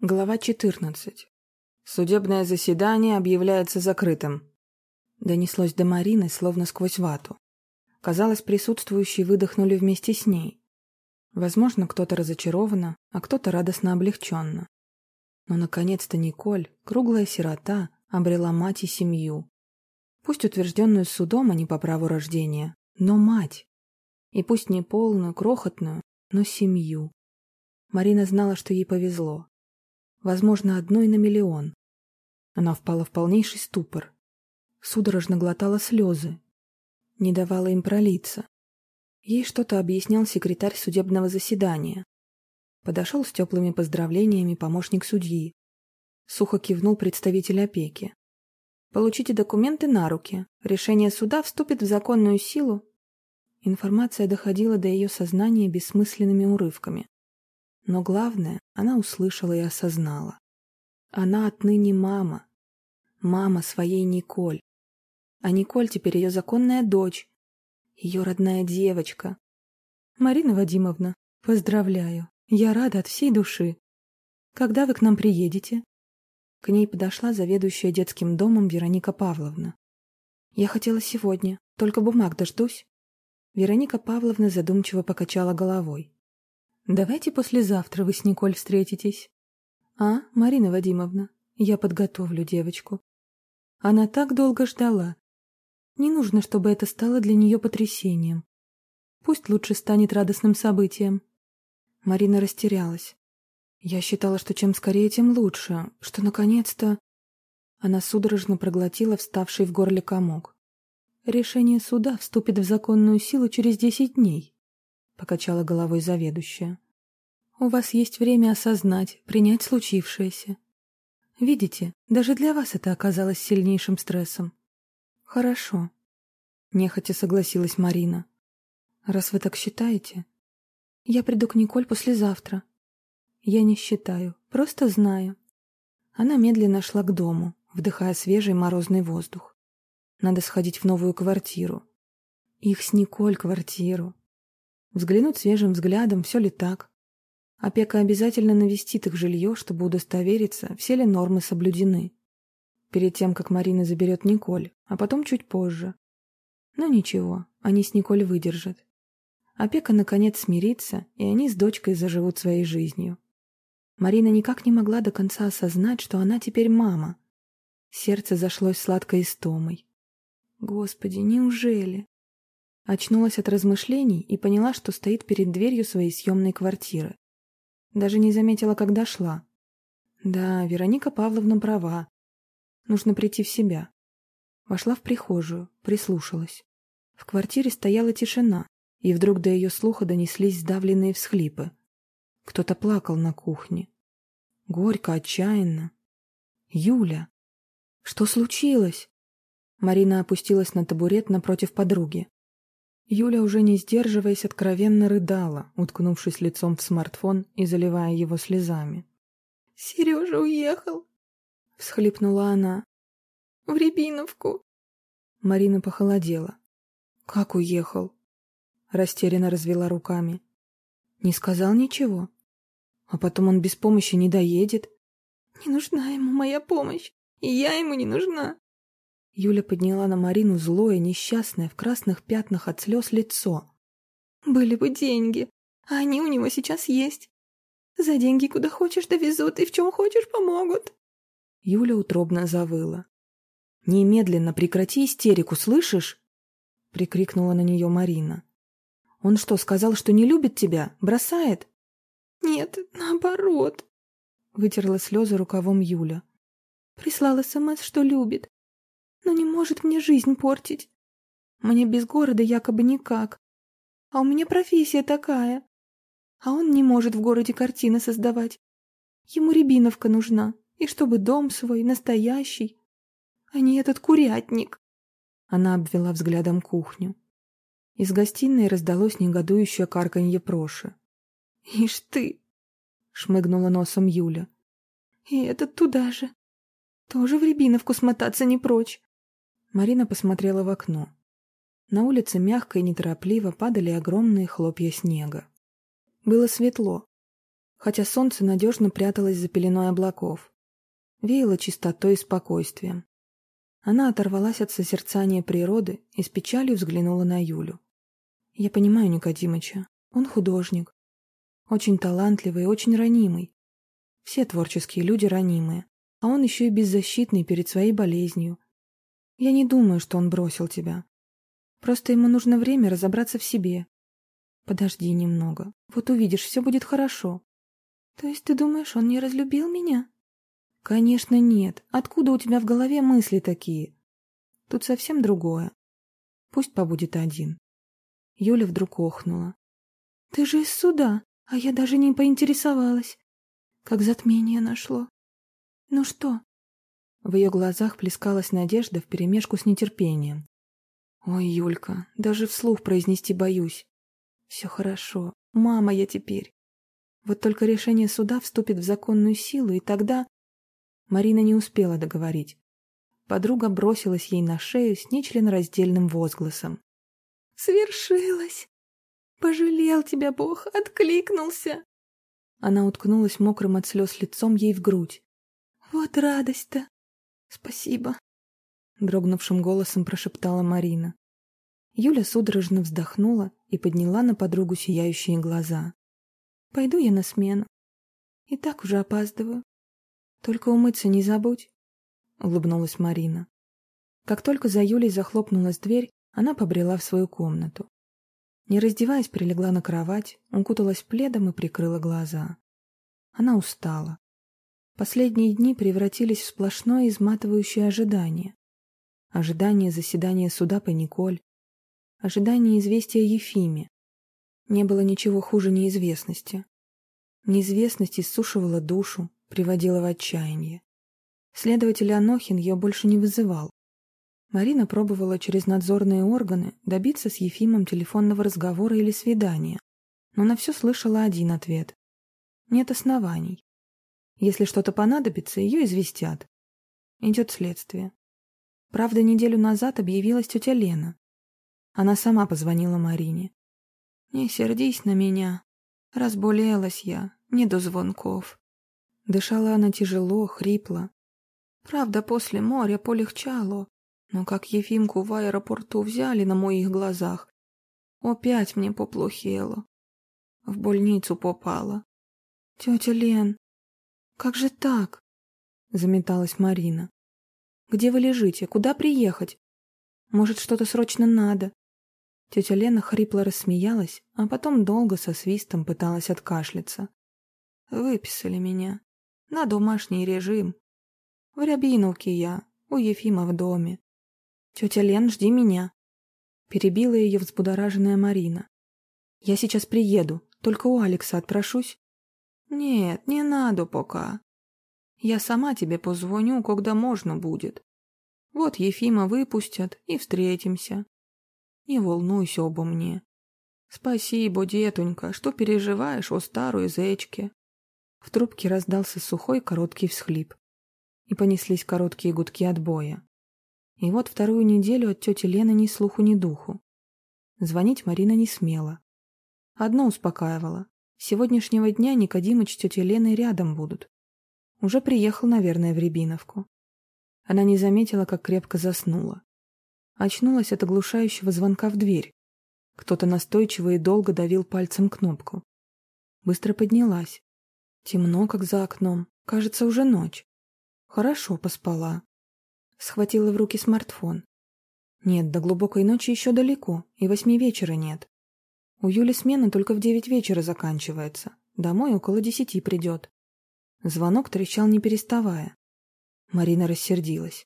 Глава 14. Судебное заседание объявляется закрытым. Донеслось до Марины, словно сквозь вату. Казалось, присутствующие выдохнули вместе с ней. Возможно, кто-то разочарованно, а кто-то радостно облегченно. Но, наконец-то, Николь, круглая сирота, обрела мать и семью. Пусть утвержденную судом, а не по праву рождения, но мать. И пусть не полную, крохотную, но семью. Марина знала, что ей повезло возможно, одной на миллион. Она впала в полнейший ступор. Судорожно глотала слезы. Не давала им пролиться. Ей что-то объяснял секретарь судебного заседания. Подошел с теплыми поздравлениями помощник судьи. Сухо кивнул представитель опеки. «Получите документы на руки. Решение суда вступит в законную силу». Информация доходила до ее сознания бессмысленными урывками. Но главное, она услышала и осознала. Она отныне мама. Мама своей Николь. А Николь теперь ее законная дочь. Ее родная девочка. Марина Вадимовна, поздравляю. Я рада от всей души. Когда вы к нам приедете? К ней подошла заведующая детским домом Вероника Павловна. Я хотела сегодня, только бумаг дождусь. Вероника Павловна задумчиво покачала головой. Давайте послезавтра вы с Николь встретитесь. А, Марина Вадимовна, я подготовлю девочку. Она так долго ждала. Не нужно, чтобы это стало для нее потрясением. Пусть лучше станет радостным событием. Марина растерялась. Я считала, что чем скорее, тем лучше, что наконец-то... Она судорожно проглотила вставший в горле комок. Решение суда вступит в законную силу через десять дней покачала головой заведующая. У вас есть время осознать, принять случившееся. Видите, даже для вас это оказалось сильнейшим стрессом. Хорошо. Нехотя согласилась Марина. Раз вы так считаете, я приду к Николь послезавтра. Я не считаю, просто знаю. Она медленно шла к дому, вдыхая свежий морозный воздух. Надо сходить в новую квартиру. Их с Николь квартиру. Взглянуть свежим взглядом, все ли так. Опека обязательно навестит их жилье, чтобы удостовериться, все ли нормы соблюдены. Перед тем, как Марина заберет Николь, а потом чуть позже. Но ничего, они с Николь выдержат. Опека, наконец, смирится, и они с дочкой заживут своей жизнью. Марина никак не могла до конца осознать, что она теперь мама. Сердце зашлось сладкой истомой. Господи, неужели? Очнулась от размышлений и поняла, что стоит перед дверью своей съемной квартиры. Даже не заметила, когда шла. Да, Вероника Павловна права. Нужно прийти в себя. Вошла в прихожую, прислушалась. В квартире стояла тишина, и вдруг до ее слуха донеслись сдавленные всхлипы. Кто-то плакал на кухне. Горько, отчаянно. «Юля! Что случилось?» Марина опустилась на табурет напротив подруги. Юля, уже не сдерживаясь, откровенно рыдала, уткнувшись лицом в смартфон и заливая его слезами. «Сережа уехал!» — всхлипнула она. «В Рябиновку!» Марина похолодела. «Как уехал?» Растерянно развела руками. «Не сказал ничего? А потом он без помощи не доедет?» «Не нужна ему моя помощь, и я ему не нужна!» Юля подняла на Марину злое, несчастное, в красных пятнах от слез лицо. «Были бы деньги, а они у него сейчас есть. За деньги куда хочешь довезут и в чем хочешь помогут». Юля утробно завыла. «Немедленно прекрати истерику, слышишь?» — прикрикнула на нее Марина. «Он что, сказал, что не любит тебя? Бросает?» «Нет, наоборот», — вытерла слезы рукавом Юля. «Прислал СМС, что любит, но не может мне жизнь портить. Мне без города якобы никак. А у меня профессия такая. А он не может в городе картины создавать. Ему рябиновка нужна, и чтобы дом свой настоящий, а не этот курятник. Она обвела взглядом кухню. Из гостиной раздалось негодующее карканье Проши. «Ишь ты!» — шмыгнула носом Юля. «И этот туда же. Тоже в Рябиновку смотаться не прочь. Марина посмотрела в окно. На улице мягко и неторопливо падали огромные хлопья снега. Было светло. хотя солнце надежно пряталось за пеленой облаков. Веяло чистотой и спокойствием. Она оторвалась от созерцания природы и с печалью взглянула на Юлю. «Я понимаю Никодимыча. Он художник. Очень талантливый и очень ранимый. Все творческие люди ранимые, а он еще и беззащитный перед своей болезнью. Я не думаю, что он бросил тебя. Просто ему нужно время разобраться в себе. Подожди немного. Вот увидишь, все будет хорошо. То есть ты думаешь, он не разлюбил меня? Конечно, нет. Откуда у тебя в голове мысли такие? Тут совсем другое. Пусть побудет один. Юля вдруг охнула. Ты же из суда, а я даже не поинтересовалась. Как затмение нашло. Ну что? В ее глазах плескалась надежда вперемешку с нетерпением. Ой, Юлька, даже вслух произнести боюсь. Все хорошо. Мама я теперь. Вот только решение суда вступит в законную силу, и тогда... Марина не успела договорить. Подруга бросилась ей на шею с нечленораздельным возгласом. «Свершилось! Пожалел тебя Бог, откликнулся!» Она уткнулась мокрым от слез лицом ей в грудь. «Вот радость-то! Спасибо!» Дрогнувшим голосом прошептала Марина. Юля судорожно вздохнула и подняла на подругу сияющие глаза. «Пойду я на смену. И так уже опаздываю. Только умыться не забудь», — улыбнулась Марина. Как только за Юлей захлопнулась дверь, она побрела в свою комнату. Не раздеваясь, прилегла на кровать, укуталась пледом и прикрыла глаза. Она устала. Последние дни превратились в сплошное изматывающее ожидание. Ожидание заседания суда по Николь. Ожидание известия Ефиме. Не было ничего хуже неизвестности. Неизвестность иссушивала душу, приводила в отчаяние. Следователь Анохин ее больше не вызывал. Марина пробовала через надзорные органы добиться с Ефимом телефонного разговора или свидания, но на все слышала один ответ. Нет оснований. Если что-то понадобится, ее известят. Идет следствие. Правда, неделю назад объявилась тетя Лена. Она сама позвонила Марине. «Не сердись на меня. Разболелась я, не до звонков». Дышала она тяжело, хрипло. Правда, после моря полегчало, но как Ефимку в аэропорту взяли на моих глазах, опять мне поплохело. В больницу попала. «Тетя Лен, как же так?» — заметалась Марина. «Где вы лежите? Куда приехать? Может, что-то срочно надо?» Тетя Лена хрипло рассмеялась, а потом долго со свистом пыталась откашляться. «Выписали меня. На домашний режим. В Рябиновке я, у Ефима в доме. «Тетя Лен, жди меня!» Перебила ее взбудораженная Марина. «Я сейчас приеду, только у Алекса отпрошусь». «Нет, не надо пока. Я сама тебе позвоню, когда можно будет. Вот Ефима выпустят и встретимся. Не волнуйся обо мне. Спасибо, детонька, что переживаешь о старой зечке». В трубке раздался сухой короткий всхлип. И понеслись короткие гудки отбоя. И вот вторую неделю от тети Лены ни слуху, ни духу. Звонить Марина не смела. Одно успокаивало. С сегодняшнего дня Никодимыч с тетей Леной рядом будут. Уже приехал, наверное, в Рябиновку. Она не заметила, как крепко заснула. Очнулась от оглушающего звонка в дверь. Кто-то настойчиво и долго давил пальцем кнопку. Быстро поднялась. Темно, как за окном. Кажется, уже ночь. Хорошо поспала. Схватила в руки смартфон. Нет, до глубокой ночи еще далеко, и восьми вечера нет. У Юли смена только в девять вечера заканчивается. Домой около десяти придет. Звонок трещал не переставая. Марина рассердилась.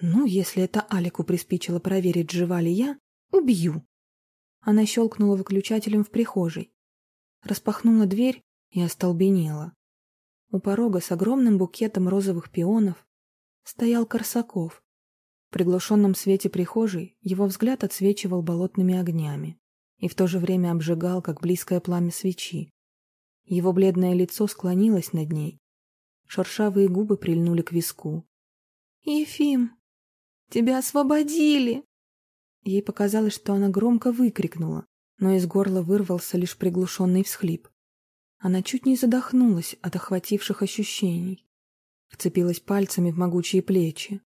«Ну, если это Алику приспичило проверить, жива ли я, убью!» Она щелкнула выключателем в прихожей. Распахнула дверь и остолбенела. У порога с огромным букетом розовых пионов стоял Корсаков. В приглушенном свете прихожей его взгляд отсвечивал болотными огнями и в то же время обжигал, как близкое пламя свечи. Его бледное лицо склонилось над ней. Шершавые губы прильнули к виску. «Ефим, тебя освободили!» Ей показалось, что она громко выкрикнула, но из горла вырвался лишь приглушенный всхлип. Она чуть не задохнулась от охвативших ощущений. Вцепилась пальцами в могучие плечи.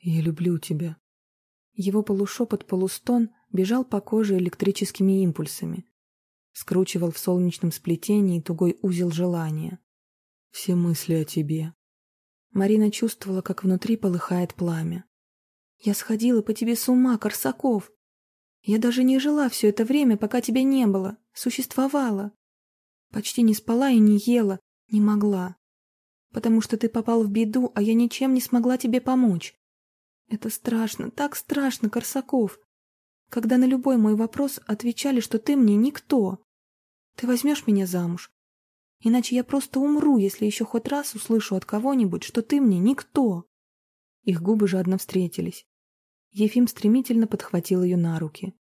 «Я люблю тебя». Его полушепот-полустон бежал по коже электрическими импульсами. Скручивал в солнечном сплетении тугой узел желания. «Все мысли о тебе». Марина чувствовала, как внутри полыхает пламя. «Я сходила по тебе с ума, Корсаков. Я даже не жила все это время, пока тебя не было. Существовала. Почти не спала и не ела, не могла. Потому что ты попал в беду, а я ничем не смогла тебе помочь. Это страшно, так страшно, Корсаков. Когда на любой мой вопрос отвечали, что ты мне никто. Ты возьмешь меня замуж? Иначе я просто умру, если еще хоть раз услышу от кого-нибудь, что ты мне никто. Их губы жадно встретились. Ефим стремительно подхватил ее на руки.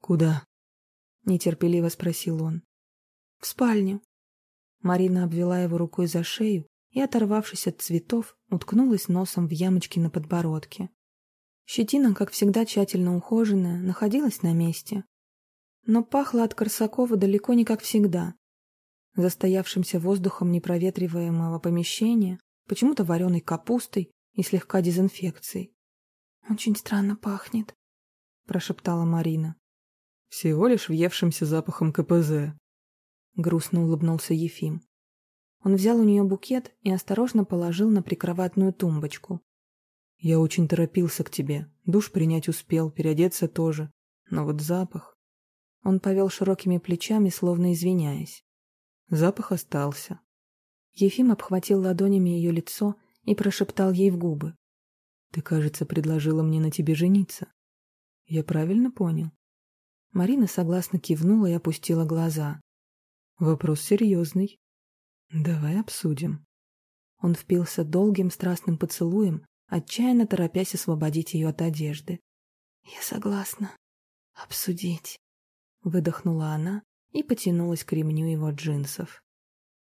«Куда?» — нетерпеливо спросил он. «В спальню». Марина обвела его рукой за шею и, оторвавшись от цветов, уткнулась носом в ямочки на подбородке. Щетина, как всегда тщательно ухоженная, находилась на месте. Но пахло от Корсакова далеко не как всегда. Застоявшимся воздухом непроветриваемого помещения, почему-то вареной капустой и слегка дезинфекцией. «Очень странно пахнет», — прошептала Марина. «Всего лишь въевшимся запахом КПЗ», — грустно улыбнулся Ефим. Он взял у нее букет и осторожно положил на прикроватную тумбочку. «Я очень торопился к тебе. Душ принять успел, переодеться тоже. Но вот запах...» Он повел широкими плечами, словно извиняясь. Запах остался. Ефим обхватил ладонями ее лицо и прошептал ей в губы. Ты, кажется, предложила мне на тебе жениться. Я правильно понял? Марина согласно кивнула и опустила глаза. Вопрос серьезный. Давай обсудим. Он впился долгим страстным поцелуем, отчаянно торопясь освободить ее от одежды. «Я согласна. Обсудить», — выдохнула она и потянулась к ремню его джинсов.